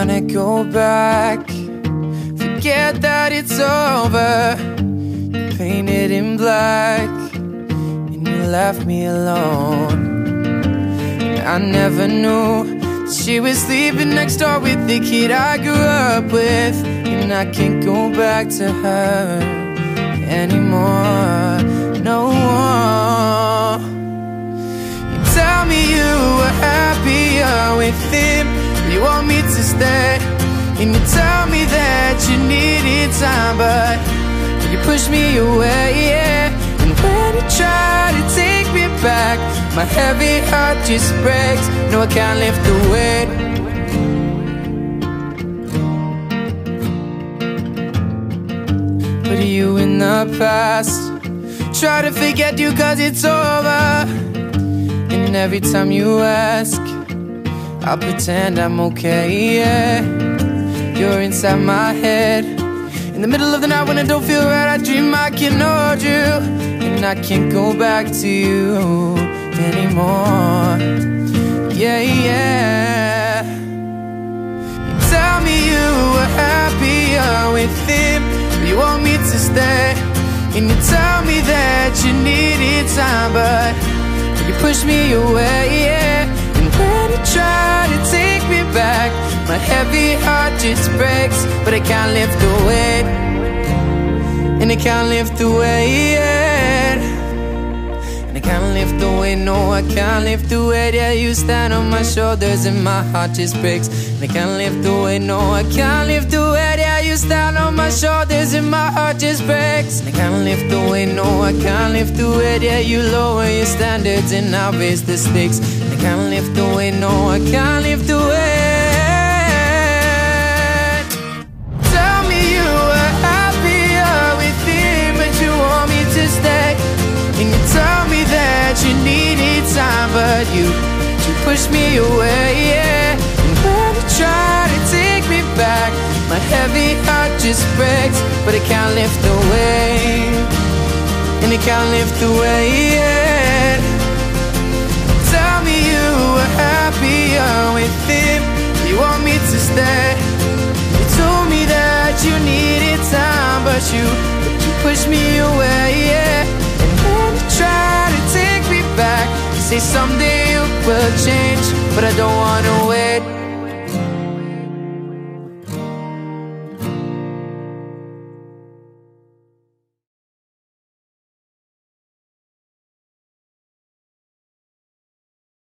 wanna go back. Forget that it's over. You painted in black, and you left me alone. I never knew she was sleeping next door with the kid I grew up with, and I can't go back to her anymore. No. You tell me you were happier with him. You want me to stay, and you tell me that you needed time, but you push me away. Yeah. And when you try to take me back, my heavy heart just breaks. No, I can't lift the weight. You in the past. Try to forget you cause it's over. And every time you ask, I pretend I'm okay, yeah. You're inside my head. In the middle of the night when I don't feel right, I dream I can hold you. And I can't go back to you anymore. And you tell me that you needed time, but you push me away, yeah. And when you try to take me back, my heavy heart just breaks, but I can't lift the weight. And I can't lift the weight. And I can't lift the weight, no, I can't lift the weight. Yeah, you stand on my shoulders and my heart just breaks. And I can't lift the weight, no, I can't lift the weight. You stand on my shoulders and my heart just breaks. And I can't lift the weight, no, I can't lift the weight. Yeah, you lower your standards and I raise the stakes. And I can't lift the weight, no, I can't lift the weight. Tell me you were happier with him, but you want me to stay. And you tell me that you needed time, but you you push me away, yeah. Heavy heart just breaks, but it can't lift the weight, and it can't lift the weight. Tell me you were happier with him. You want me to stay. You told me that you needed time, but you you push me away, yeah. And then you try to take me back. Say someday you will change, but I don't wanna wait.